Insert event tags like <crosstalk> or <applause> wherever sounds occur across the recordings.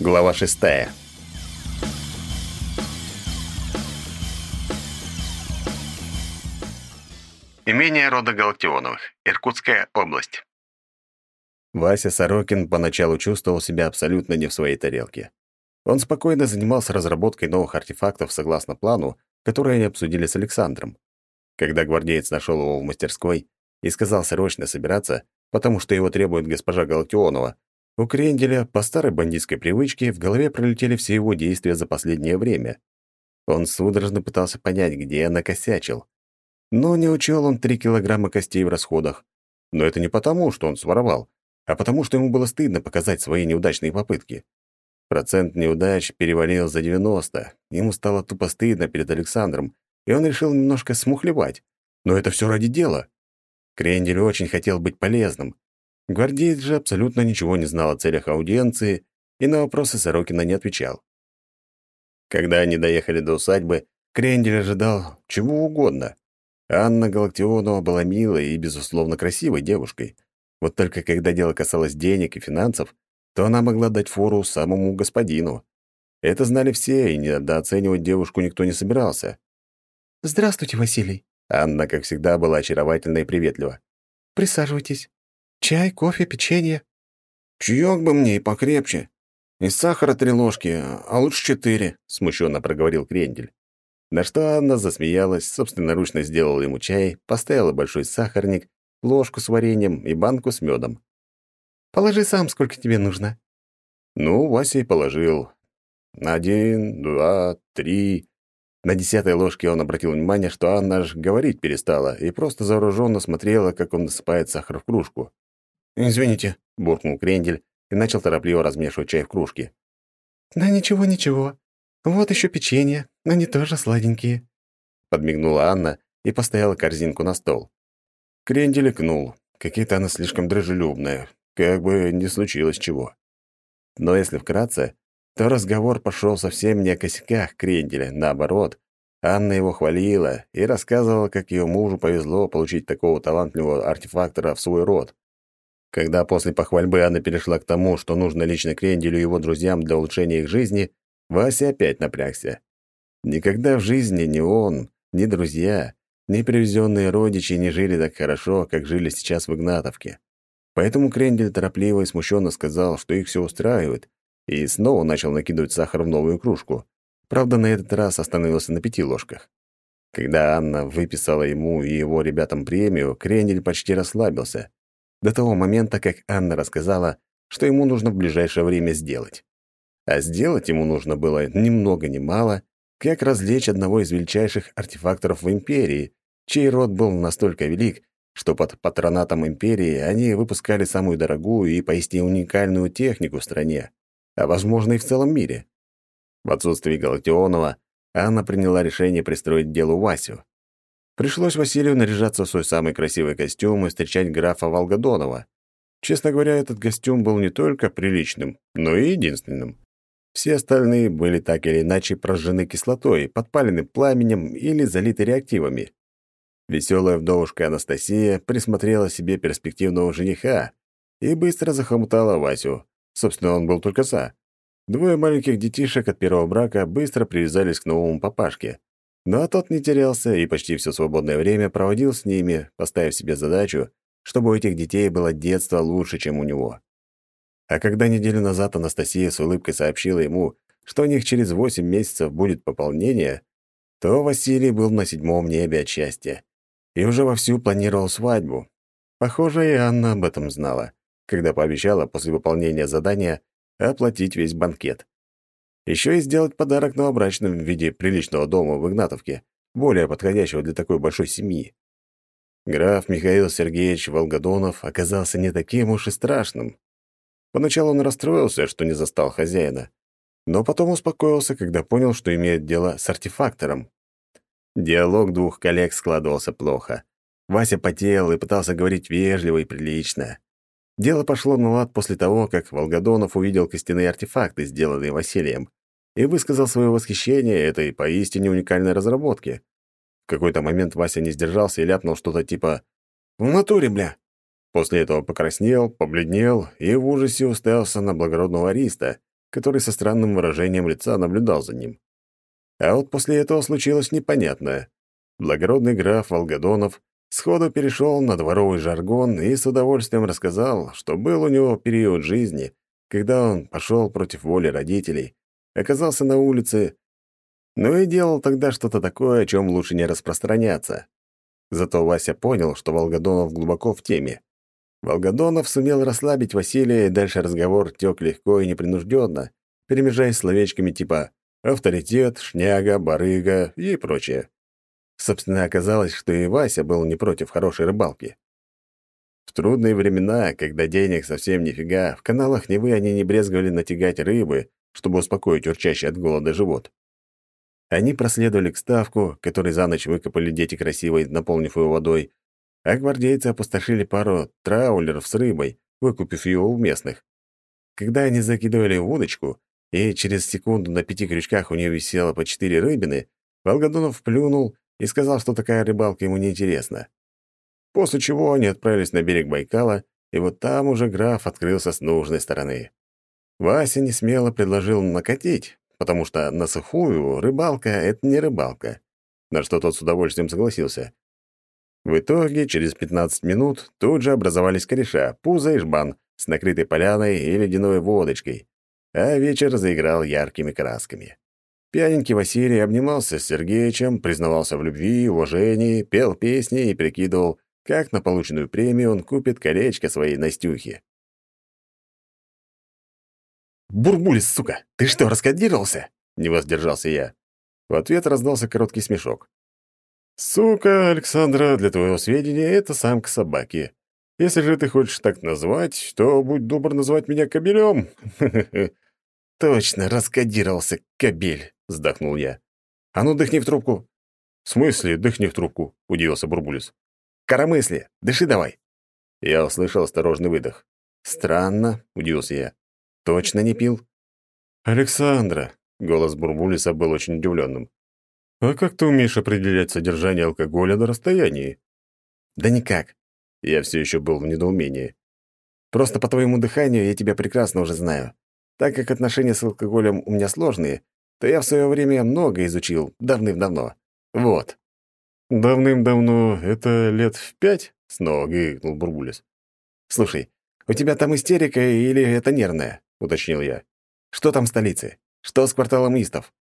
Глава шестая. Имение рода Галактионовых. Иркутская область. Вася Сорокин поначалу чувствовал себя абсолютно не в своей тарелке. Он спокойно занимался разработкой новых артефактов согласно плану, который они обсудили с Александром. Когда гвардеец нашел его в мастерской и сказал срочно собираться, потому что его требует госпожа Галактионова, у Кренделя по старой бандитской привычке в голове пролетели все его действия за последнее время. Он судорожно пытался понять, где накосячил. Но не учел он три килограмма костей в расходах. Но это не потому, что он своровал, а потому что ему было стыдно показать свои неудачные попытки. Процент неудач перевалил за 90. Ему стало тупо стыдно перед Александром, и он решил немножко смухлевать. Но это все ради дела. Крендель очень хотел быть полезным. Гвардеец же абсолютно ничего не знал о целях аудиенции и на вопросы Сорокина не отвечал. Когда они доехали до усадьбы, Крендель ожидал чего угодно. Анна Галактионова была милой и, безусловно, красивой девушкой. Вот только когда дело касалось денег и финансов, то она могла дать фору самому господину. Это знали все, и недооценивать девушку никто не собирался. «Здравствуйте, Василий». Анна, как всегда, была очаровательна и приветлива. «Присаживайтесь. Чай, кофе, печенье». «Чаёк бы мне и покрепче. Из сахара три ложки, а лучше четыре», — смущенно проговорил Крендель. На что Анна засмеялась, собственноручно сделала ему чай, поставила большой сахарник, ложку с вареньем и банку с медом. «Положи сам, сколько тебе нужно». Ну, Вася и положил. Один, два, три. На десятой ложке он обратил внимание, что Анна аж говорить перестала и просто завороженно смотрела, как он насыпает сахар в кружку. «Извините», — буркнул Крендель и начал торопливо размешивать чай в кружке. «Да ничего, ничего. Вот еще печенье, они тоже сладенькие». Подмигнула Анна и поставила корзинку на стол. Крендель икнул. Какие-то она слишком дружелюбная, как бы не случилось чего. Но если вкратце, то разговор пошел совсем не о косяках Кренделя, наоборот. Анна его хвалила и рассказывала, как ее мужу повезло получить такого талантливого артефактора в свой род. Когда после похвальбы Анна перешла к тому, что нужно лично Кренделю и его друзьям для улучшения их жизни, Вася опять напрягся. Никогда в жизни ни он, ни друзья, ни привезенные родичи не жили так хорошо, как жили сейчас в Игнатовке. Поэтому Крендель торопливо и смущенно сказал, что их все устраивает, и снова начал накидывать сахар в новую кружку. Правда, на этот раз остановился на пяти ложках. Когда Анна выписала ему и его ребятам премию, Крендель почти расслабился. До того момента, как Анна рассказала, что ему нужно в ближайшее время сделать. А сделать ему нужно было ни много ни мало, как развлечь одного из величайших артефакторов в Империи, чей род был настолько велик, что под патронатом Империи они выпускали самую дорогую и поистине уникальную технику в стране а, возможно, и в целом мире. В отсутствие Галактионова Анна приняла решение пристроить делу Васю. Пришлось Василию наряжаться в свой самый красивый костюм и встречать графа Волгодонова. Честно говоря, этот костюм был не только приличным, но и единственным. Все остальные были так или иначе прожжены кислотой, подпалены пламенем или залиты реактивами. Веселая вдовушка Анастасия присмотрела себе перспективного жениха и быстро захомутала Васю, Собственно, он был только за. Двое маленьких детишек от первого брака быстро привязались к новому папашке. Но тот не терялся и почти все свободное время проводил с ними, поставив себе задачу, чтобы у этих детей было детство лучше, чем у него. А когда неделю назад Анастасия с улыбкой сообщила ему, что у них через восемь месяцев будет пополнение, то Василий был на седьмом небе от счастья и уже вовсю планировал свадьбу. Похоже, и Анна об этом знала когда пообещала после выполнения задания оплатить весь банкет. Еще и сделать подарок новобрачным в виде приличного дома в Игнатовке, более подходящего для такой большой семьи. Граф Михаил Сергеевич Волгодонов оказался не таким уж и страшным. Поначалу он расстроился, что не застал хозяина, но потом успокоился, когда понял, что имеет дело с артефактором. Диалог двух коллег складывался плохо. Вася потел и пытался говорить вежливо и прилично. Дело пошло на лад после того, как Волгодонов увидел костяные артефакты, сделанные Василием, и высказал свое восхищение этой поистине уникальной разработке. В какой-то момент Вася не сдержался и ляпнул что-то типа «В натуре, бля!». После этого покраснел, побледнел и в ужасе уставился на благородного ариста, который со странным выражением лица наблюдал за ним. А вот после этого случилось непонятное. Благородный граф Волгодонов сходу перешел на дворовый жаргон и с удовольствием рассказал, что был у него период жизни, когда он пошел против воли родителей, оказался на улице, ну и делал тогда что-то такое, о чем лучше не распространяться. Зато Вася понял, что Волгодонов глубоко в теме. Волгодонов сумел расслабить Василия, и дальше разговор тек легко и непринужденно, перемежаясь словечками типа «авторитет», «шняга», «барыга» и прочее. Собственно, оказалось, что и Вася был не против хорошей рыбалки. В трудные времена, когда денег совсем нифига, в каналах Невы они не брезговали натягать рыбы, чтобы успокоить урчащий от голода живот. Они проследовали к ставку, который за ночь выкопали дети красивой, наполнив его водой, а гвардейцы опустошили пару траулеров с рыбой, выкупив ее у местных. Когда они закидывали удочку, и через секунду на пяти крючках у нее висело по четыре рыбины, Волгодонов плюнул и сказал, что такая рыбалка ему неинтересна. После чего они отправились на берег Байкала, и вот там уже граф открылся с нужной стороны. Вася несмело предложил накатить, потому что на сухую рыбалка — это не рыбалка, на что тот с удовольствием согласился. В итоге, через 15 минут тут же образовались кореша, пузо и жбан с накрытой поляной и ледяной водочкой, а вечер заиграл яркими красками. Пьяненький Василий обнимался с Сергеичем, признавался в любви, уважении, пел песни и прикидывал, как на полученную премию он купит колечко своей Настюхе. «Бурбулис, сука, ты что, раскодировался?» — не воздержался я. В ответ раздался короткий смешок. «Сука, Александра, для твоего сведения, это самка собаки. Если же ты хочешь так назвать, то будь добр называть меня кобелем». <laughs> «Точно, раскодировался, кобель», — вздохнул я. «А ну, дыхни в трубку». «В смысле, дыхни в трубку?» — удивился Бурбулис. «Коромысли, дыши давай». Я услышал осторожный выдох. «Странно», — удивился я. Точно не пил? Александра, голос Бурбулиса был очень удивленным. А как ты умеешь определять содержание алкоголя на расстоянии? Да никак. Я все еще был в недоумении. Просто по твоему дыханию я тебя прекрасно уже знаю. Так как отношения с алкоголем у меня сложные, то я в свое время много изучил, давным-давно. Вот. Давным-давно — это лет в пять? Снова гыкнул Бурбулис. Слушай, у тебя там истерика или это нервная? — уточнил я. «Что там в столице? Что с кварталом истов?»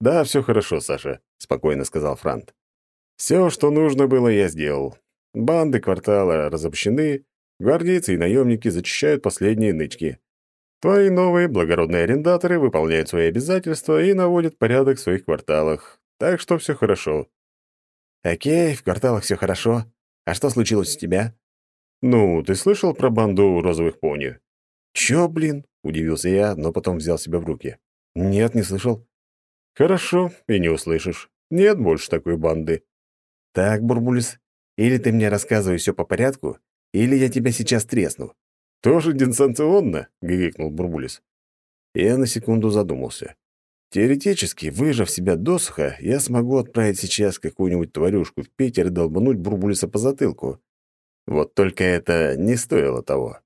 «Да, все хорошо, Саша», — спокойно сказал Франт. «Все, что нужно было, я сделал. Банды квартала разобщены, гвардейцы и наемники зачищают последние нычки. Твои новые благородные арендаторы выполняют свои обязательства и наводят порядок в своих кварталах. Так что все хорошо». «Окей, в кварталах все хорошо. А что случилось у тебя?» «Ну, ты слышал про банду розовых пони?» «Чё, блин?» — удивился я, но потом взял себя в руки. «Нет, не слышал». «Хорошо, и не услышишь. Нет больше такой банды». «Так, Бурбулис, или ты мне рассказывай все по порядку, или я тебя сейчас тресну». «Тоже дистанционно?» — гикнул Бурбулис. Я на секунду задумался. Теоретически, выжав себя досуха, я смогу отправить сейчас какую-нибудь тварюшку в Питер и долбануть Бурбулиса по затылку. Вот только это не стоило того.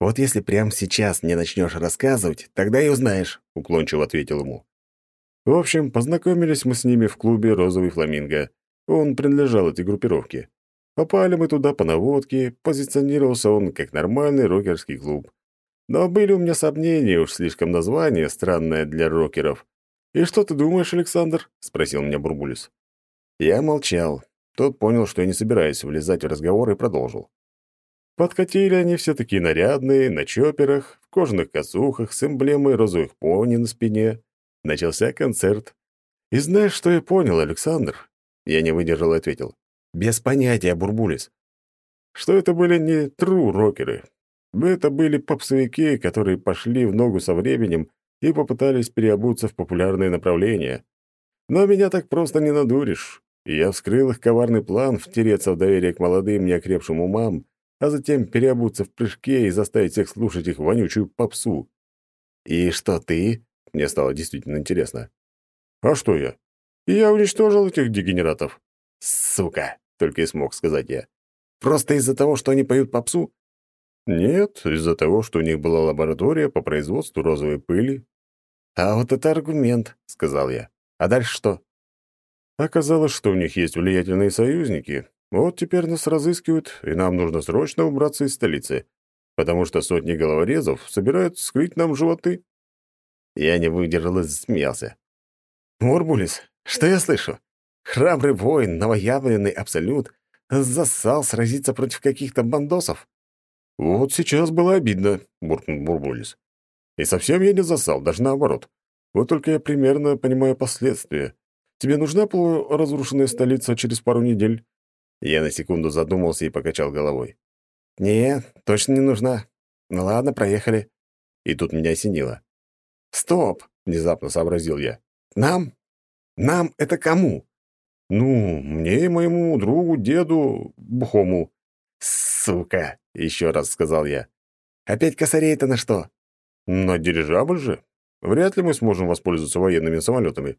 «Вот если прямо сейчас мне начнешь рассказывать, тогда и узнаешь», — уклончиво ответил ему. В общем, познакомились мы с ними в клубе «Розовый фламинго». Он принадлежал этой группировке. Попали мы туда по наводке, позиционировался он как нормальный рокерский клуб. Но были у меня сомнения, уж слишком название странное для рокеров. «И что ты думаешь, Александр?» — спросил меня Бурбулис. Я молчал. Тот понял, что я не собираюсь влезать в разговор и продолжил. Подкатили они все такие нарядные, на чоперах, в кожаных косухах с эмблемой розовых пони на спине. Начался концерт. И знаешь, что я понял, Александр? Я не выдержал и ответил. Без понятия, Бурбулис. Что это были не тру-рокеры. Это были попсовики, которые пошли в ногу со временем и попытались переобуться в популярные направления. Но меня так просто не надуришь. Я вскрыл их коварный план втереться в доверие к молодым неокрепшим умам а затем переобуться в прыжке и заставить всех слушать их вонючую попсу. «И что ты?» — мне стало действительно интересно. «А что я? Я уничтожил этих дегенератов». «Сука!» — только и смог сказать я. «Просто из-за того, что они поют попсу?» Нет, из-за того, что у них была лаборатория по производству розовой пыли. А вот это аргумент, сказал я. А дальше что? Оказалось, что у них есть влиятельные союзники. Вот теперь нас разыскивают, и нам нужно срочно убраться из столицы, потому что сотни головорезов собираются скрыть нам животы. Я не выдержал и засмеялся. «Мурбулис, что я слышу? Храбрый воин, новоявленный абсолют, засал сразиться против каких-то бандосов?» «Вот сейчас было обидно», — буркнул Мурбулис. «И совсем я не засал, даже наоборот. Вот только я примерно понимаю последствия. Тебе нужна полуразрушенная столица через пару недель?» Я на секунду задумался и покачал головой. «Не, точно не нужна. Ну ладно, проехали». И тут меня осенило. «Стоп!» — внезапно сообразил я. «Нам? Нам это кому?» «Ну, мне и моему другу, деду, Бухому». «Сука!» — еще раз сказал я. «Опять косарей-то на что?» «На дирижабль же. Вряд ли мы сможем воспользоваться военными самолетами».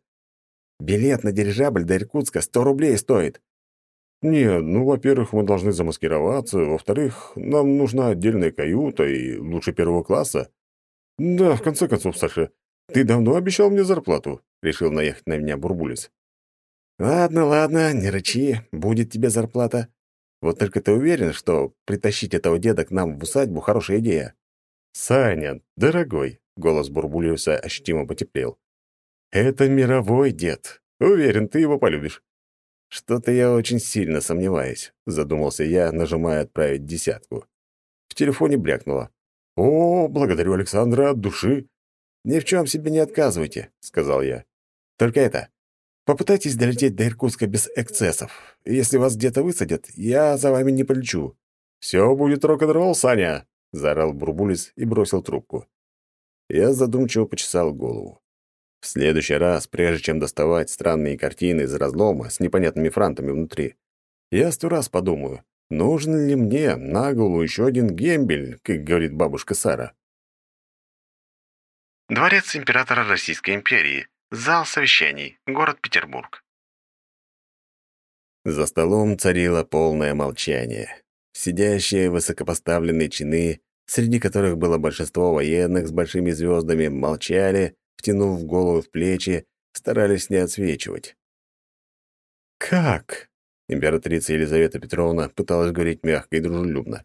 «Билет на дирижабль до Иркутска сто рублей стоит». «Не, ну, во-первых, мы должны замаскироваться, во-вторых, нам нужна отдельная каюта и лучше первого класса. Да, в конце концов, Саша, ты давно обещал мне зарплату», — решил наехать на меня Бурбулис. «Ладно, ладно, не рычи, будет тебе зарплата. Вот только ты уверен, что притащить этого деда к нам в усадьбу — хорошая идея?» «Саня, дорогой», — голос Бурбулиуса ощутимо потеплел. «Это мировой дед. Уверен, ты его полюбишь». «Что-то я очень сильно сомневаюсь», — задумался я, нажимая «Отправить десятку». В телефоне брякнуло. «О, благодарю Александра от души». «Ни в чем себе не отказывайте», — сказал я. «Только это, попытайтесь долететь до Иркутска без эксцессов. Если вас где-то высадят, я за вами не полечу». «Все будет рок-н-ролл, Саня», — заорал Бурбулис и бросил трубку. Я задумчиво почесал голову. В следующий раз, прежде чем доставать странные картины из разлома с непонятными франтами внутри, я сто раз подумаю, Нужен ли мне на голову еще один гембель, как говорит бабушка Сара? Дворец императора Российской империи. Зал совещаний. Город Петербург. За столом царило полное молчание. Сидящие высокопоставленные чины, среди которых было большинство военных с большими звездами, молчали, втянув голову в плечи, старались не отсвечивать. «Как?» Императрица Елизавета Петровна пыталась говорить мягко и дружелюбно.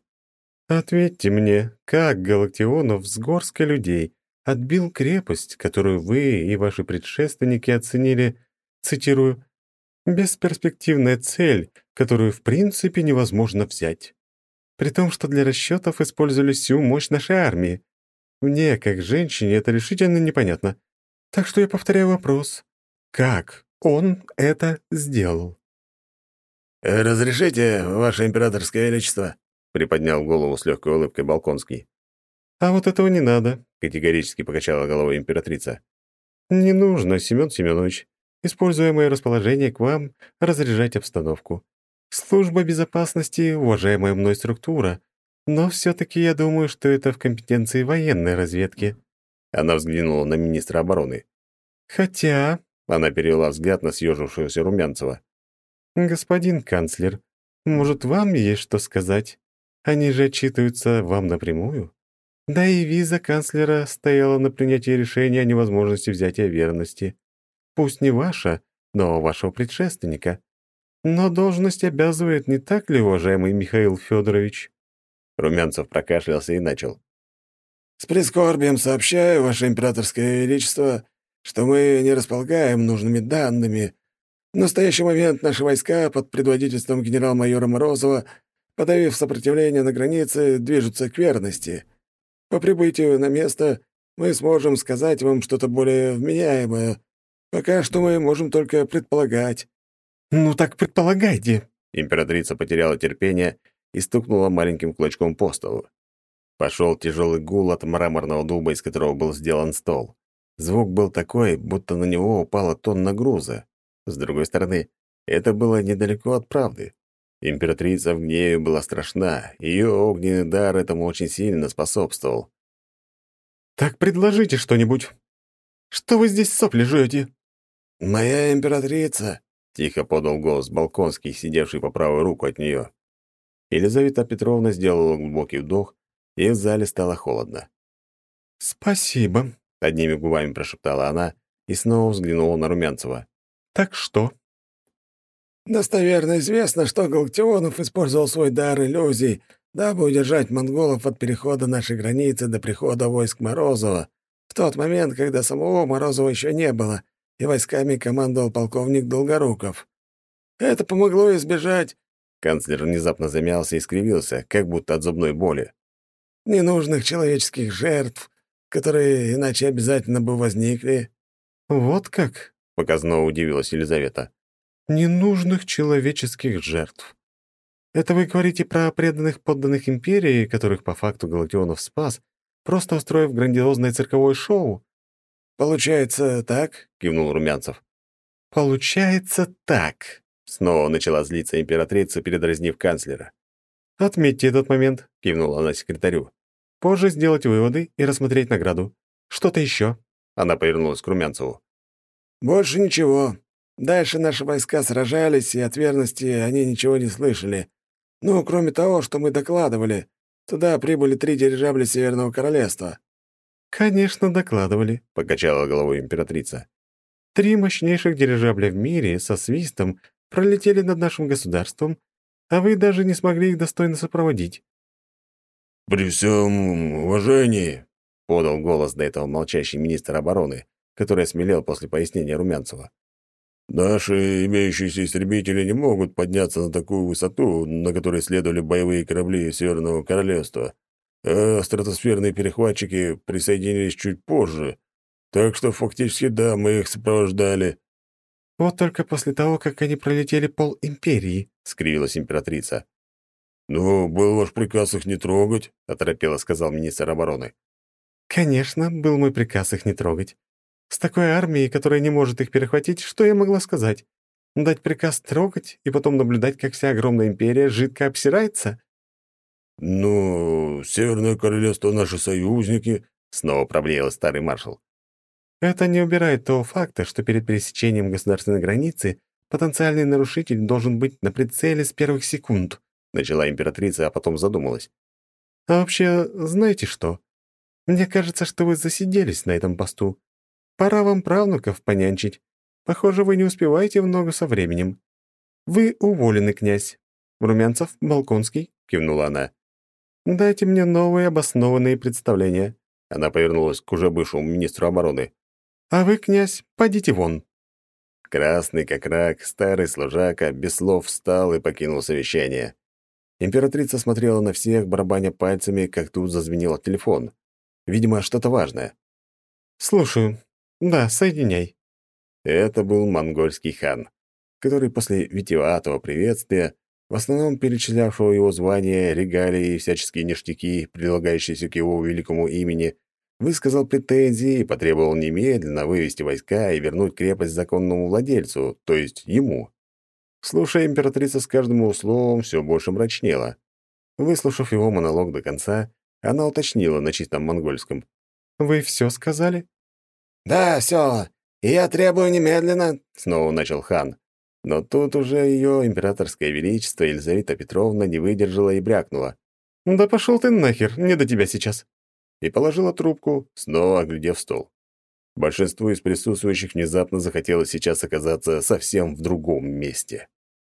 «Ответьте мне, как Галактионов с горской людей отбил крепость, которую вы и ваши предшественники оценили, цитирую, «бесперспективная цель, которую в принципе невозможно взять. При том, что для расчетов использовали всю мощь нашей армии. Мне, как женщине, это решительно непонятно. Так что я повторяю вопрос. Как он это сделал?» «Разрешите, Ваше Императорское Величество?» — приподнял голову с легкой улыбкой Балконский. «А вот этого не надо», — категорически покачала головой императрица. «Не нужно, Семен Семенович, используя мое расположение к вам, разряжать обстановку. Служба безопасности — уважаемая мной структура, но все-таки я думаю, что это в компетенции военной разведки». Она взглянула на министра обороны. «Хотя...» — она перевела взгляд на съежившегося Румянцева. «Господин канцлер, может, вам есть что сказать? Они же отчитываются вам напрямую. Да и виза канцлера стояла на принятии решения о невозможности взятия верности. Пусть не ваша, но вашего предшественника. Но должность обязывает, не так ли, уважаемый Михаил Федорович?» Румянцев прокашлялся и начал. «С прискорбием сообщаю, Ваше Императорское Величество, что мы не располагаем нужными данными в настоящий момент наши войска под предводительством генерал-майора Морозова, подавив сопротивление на границе, движутся к верности. По прибытию на место мы сможем сказать вам что-то более вменяемое. Пока что мы можем только предполагать». «Ну так предполагайте». Императрица потеряла терпение и стукнула маленьким кулачком по столу. Пошел тяжелый гул от мраморного дуба, из которого был сделан стол. Звук был такой, будто на него упала тонна груза. С другой стороны, это было недалеко от правды. Императрица в гневе была страшна, ее огненный дар этому очень сильно способствовал. «Так предложите что-нибудь. Что вы здесь сопли жуете?» «Моя императрица», — тихо подал голос Балконский, сидевший по правую руку от нее. Елизавета Петровна сделала глубокий вдох и в зале стало холодно. «Спасибо», — одними губами прошептала она и снова взглянула на Румянцева. «Так что?» «Достоверно известно, что Галактионов использовал свой дар иллюзий, дабы удержать монголов от перехода нашей границы до прихода войск Морозова, в тот момент, когда самого Морозова еще не было, и войсками командовал полковник Долгоруков. Это помогло избежать...» Канцлер внезапно замялся и скривился, как будто от зубной боли. «Ненужных человеческих жертв, которые иначе обязательно бы возникли». «Вот как?» — показно удивилась Елизавета. «Ненужных человеческих жертв. Это вы говорите про преданных подданных империи, которых по факту Галактионов спас, просто устроив грандиозное цирковое шоу?» «Получается так?» — кивнул Румянцев. «Получается так», — снова начала злиться императрица, передразнив канцлера. «Отметьте этот момент», — кивнула она секретарю. «Позже сделать выводы и рассмотреть награду. Что-то еще?» Она повернулась к Румянцеву. «Больше ничего. Дальше наши войска сражались, и от верности они ничего не слышали. Ну, кроме того, что мы докладывали. Туда прибыли три дирижабля Северного Королевства. «Конечно, докладывали», — покачала головой императрица. «Три мощнейших дирижабля в мире со свистом пролетели над нашим государством, а вы даже не смогли их достойно сопроводить». «При всем уважении», — подал голос до этого молчащий министр обороны, который осмелел после пояснения Румянцева. «Наши имеющиеся истребители не могут подняться на такую высоту, на которой следовали боевые корабли Северного Королевства а стратосферные перехватчики присоединились чуть позже, так что фактически да, мы их сопровождали». «Вот только после того, как они пролетели пол Империи», — скривилась императрица. «Ну, был ваш приказ их не трогать», — оторопело сказал министр обороны. «Конечно, был мой приказ их не трогать. С такой армией, которая не может их перехватить, что я могла сказать? Дать приказ трогать и потом наблюдать, как вся огромная империя жидко обсирается? «Ну, Северное Королевство — наши союзники», — снова проблеял старый маршал. «Это не убирает того факта, что перед пересечением государственной границы потенциальный нарушитель должен быть на прицеле с первых секунд», — начала императрица, а потом задумалась. «А вообще, знаете что? Мне кажется, что вы засиделись на этом посту. Пора вам правнуков понянчить. Похоже, вы не успеваете много со временем. Вы уволены, князь. Румянцев, Балконский», — кивнула она. Дайте мне новые обоснованные представления». Она повернулась к уже бывшему министру обороны. «А вы, князь, пойдите вон». Красный как рак, старый служака, без слов встал и покинул совещание. Императрица смотрела на всех, барабаня пальцами, как тут зазвенел телефон. Видимо, что-то важное. «Слушаю. Да, соединяй». Это был монгольский хан, который после витиеватого приветствия в основном перечислявшего его звания, регалии и всяческие ништяки, прилагающиеся к его великому имени, высказал претензии и потребовал немедленно вывести войска и вернуть крепость законному владельцу, то есть ему. Слушая императрица с каждым его словом все больше мрачнела. Выслушав его монолог до конца, она уточнила на чистом монгольском. «Вы все сказали?» «Да, все. Я требую немедленно», — снова начал хан. Но тут уже ее императорское величество Елизавета Петровна не выдержала и брякнула. «Да пошел ты нахер, не до тебя сейчас!» И положила трубку, снова оглядев стол. Большинству из присутствующих внезапно захотелось сейчас оказаться совсем в другом месте.